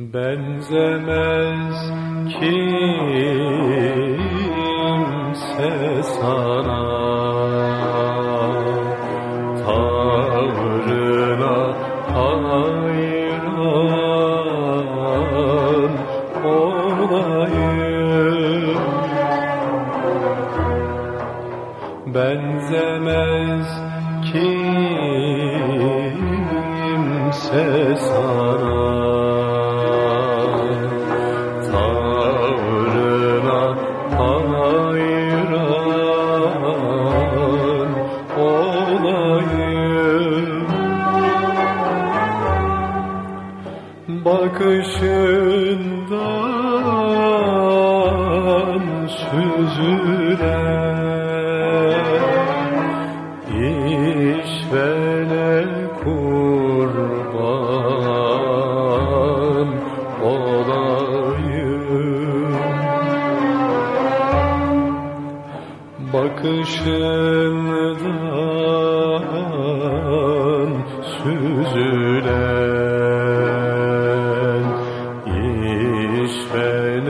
Benzemez kimse sana. Tavrına hayran olayım. Benzemez kimse sana Bakışından süzülen işvele kurban olayım. Bakışından süzülen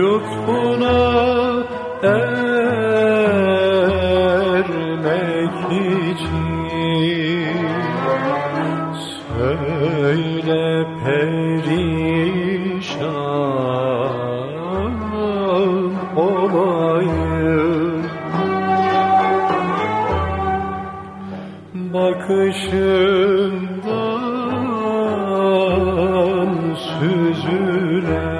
Lütfuna ermek için. Söyle perişan olayım. Bakışından süzülen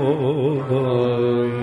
olayım.